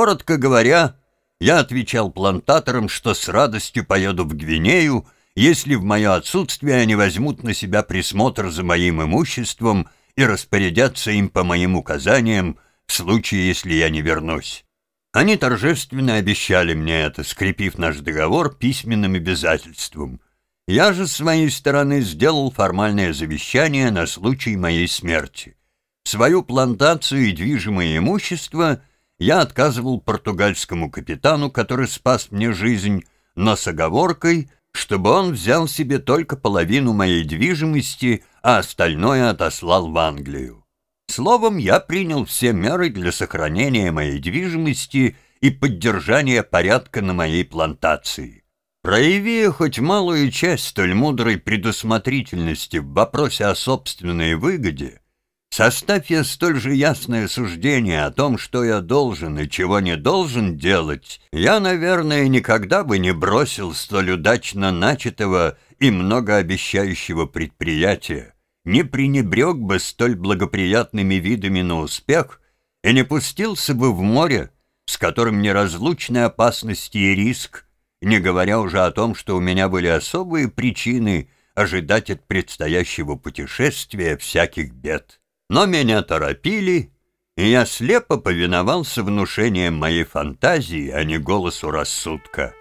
Коротко говоря, я отвечал плантаторам, что с радостью поеду в Гвинею, если в мое отсутствие они возьмут на себя присмотр за моим имуществом и распорядятся им по моим указаниям в случае, если я не вернусь. Они торжественно обещали мне это, скрепив наш договор письменным обязательством. Я же с своей стороны сделал формальное завещание на случай моей смерти. Свою плантацию и движимое имущество я отказывал португальскому капитану, который спас мне жизнь, но с оговоркой, чтобы он взял себе только половину моей движимости, а остальное отослал в Англию. Словом, я принял все меры для сохранения моей движимости и поддержания порядка на моей плантации. Прояви хоть малую часть столь мудрой предусмотрительности в вопросе о собственной выгоде, составь я столь же ясное суждение о том, что я должен и чего не должен делать, я, наверное, никогда бы не бросил столь удачно начатого и многообещающего предприятия, не пренебрег бы столь благоприятными видами на успех и не пустился бы в море, с которым неразлучны опасности и риск, не говоря уже о том, что у меня были особые причины ожидать от предстоящего путешествия всяких бед. Но меня торопили, и я слепо повиновался внушениям моей фантазии, а не голосу рассудка.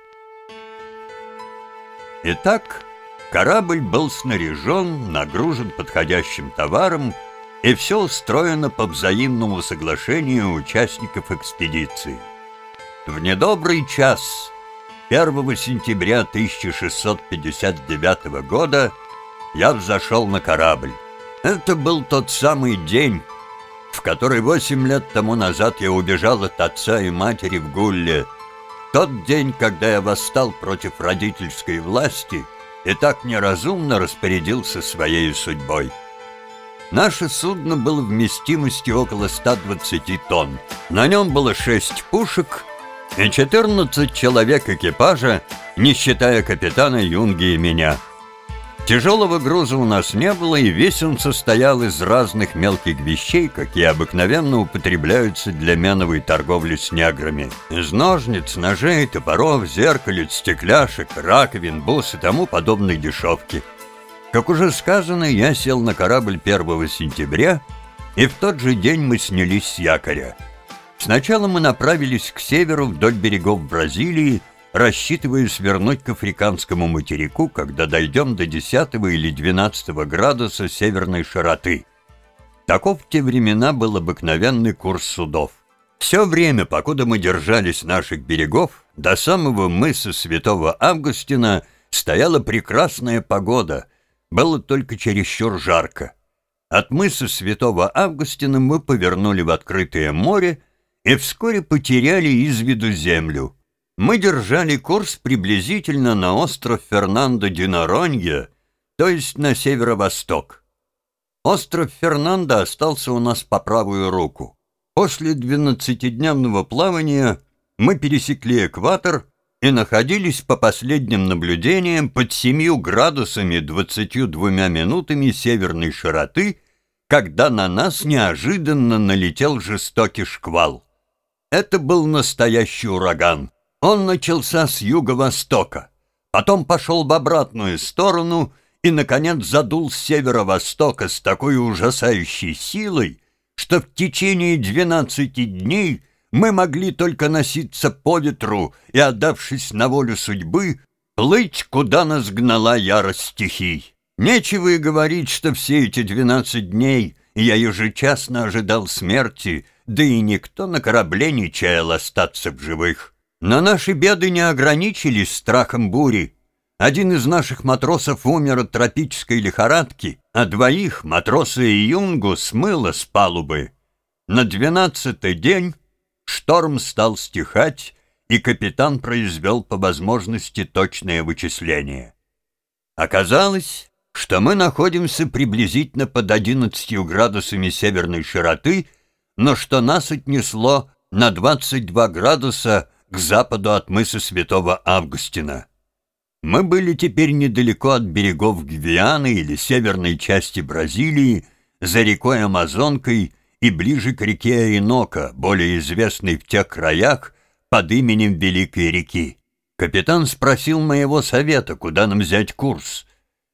Итак, Корабль был снаряжен, нагружен подходящим товаром, и все устроено по взаимному соглашению участников экспедиции. В недобрый час 1 сентября 1659 года я взошел на корабль. Это был тот самый день, в который восемь лет тому назад я убежал от отца и матери в Гулле. Тот день, когда я восстал против родительской власти — и так неразумно распорядился своей судьбой. Наше судно было вместимостью около 120 тонн. На нем было 6 пушек и 14 человек экипажа, не считая капитана Юнги и меня – Тяжелого груза у нас не было, и весь он состоял из разных мелких вещей, какие обыкновенно употребляются для меновой торговли с неграми. Из ножниц, ножей, топоров, зеркалец, стекляшек, раковин, бус и тому подобной дешевки. Как уже сказано, я сел на корабль 1 сентября, и в тот же день мы снялись с якоря. Сначала мы направились к северу вдоль берегов Бразилии, рассчитывая свернуть к африканскому материку, когда дойдем до 10 или 12 градуса северной широты. Таков в те времена был обыкновенный курс судов. Все время, покуда мы держались наших берегов, до самого мыса Святого Августина стояла прекрасная погода, было только чересчур жарко. От мыса Святого Августина мы повернули в открытое море и вскоре потеряли из виду землю — мы держали курс приблизительно на остров Фернандо-ди то есть на северо-восток. Остров Фернандо остался у нас по правую руку. После двенадцатидневного плавания мы пересекли экватор и находились по последним наблюдениям под 7 градусами 22 минутами северной широты, когда на нас неожиданно налетел жестокий шквал. Это был настоящий ураган. Он начался с юго-востока, потом пошел в обратную сторону и, наконец, задул с северо-востока с такой ужасающей силой, что в течение двенадцати дней мы могли только носиться по ветру и, отдавшись на волю судьбы, плыть, куда нас гнала ярость стихий. Нечего и говорить, что все эти двенадцать дней я ежечасно ожидал смерти, да и никто на корабле не чаял остаться в живых. Но наши беды не ограничились страхом бури. Один из наших матросов умер от тропической лихорадки, а двоих, матроса и юнгу, смыло с палубы. На двенадцатый день шторм стал стихать, и капитан произвел по возможности точное вычисление. Оказалось, что мы находимся приблизительно под 11 градусами северной широты, но что нас отнесло на 22 градуса к западу от мыса Святого Августина. Мы были теперь недалеко от берегов Гвианы или северной части Бразилии, за рекой Амазонкой и ближе к реке Оринока, более известной в тех краях под именем Великой реки. Капитан спросил моего совета, куда нам взять курс.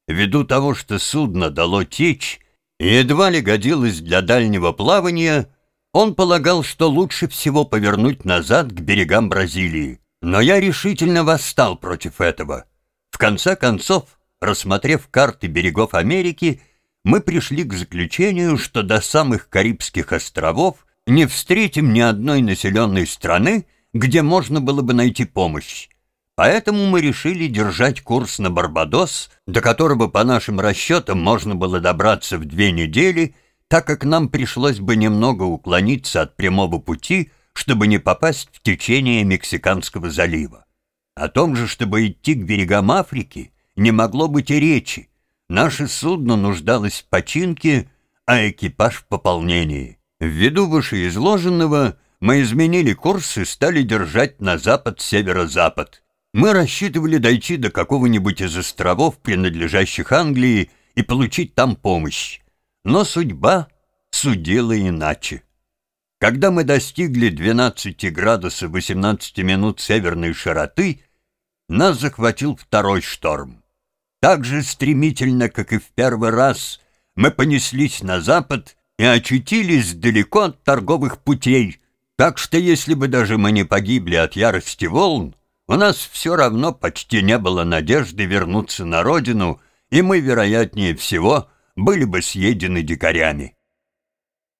Ввиду того, что судно дало течь и едва ли годилось для дальнего плавания, он полагал, что лучше всего повернуть назад к берегам Бразилии. Но я решительно восстал против этого. В конце концов, рассмотрев карты берегов Америки, мы пришли к заключению, что до самых Карибских островов не встретим ни одной населенной страны, где можно было бы найти помощь. Поэтому мы решили держать курс на Барбадос, до которого, по нашим расчетам, можно было добраться в две недели, так как нам пришлось бы немного уклониться от прямого пути, чтобы не попасть в течение Мексиканского залива. О том же, чтобы идти к берегам Африки, не могло быть и речи. Наше судно нуждалось в починке, а экипаж в пополнении. Ввиду вышеизложенного мы изменили курс и стали держать на запад-северо-запад. Мы рассчитывали дойти до какого-нибудь из островов, принадлежащих Англии, и получить там помощь. Но судьба судила иначе. Когда мы достигли 12 градусов 18 минут северной широты, нас захватил второй шторм. Так же стремительно, как и в первый раз, мы понеслись на запад и очутились далеко от торговых путей, так что если бы даже мы не погибли от ярости волн, у нас все равно почти не было надежды вернуться на родину, и мы, вероятнее всего, были бы съедены дикарями.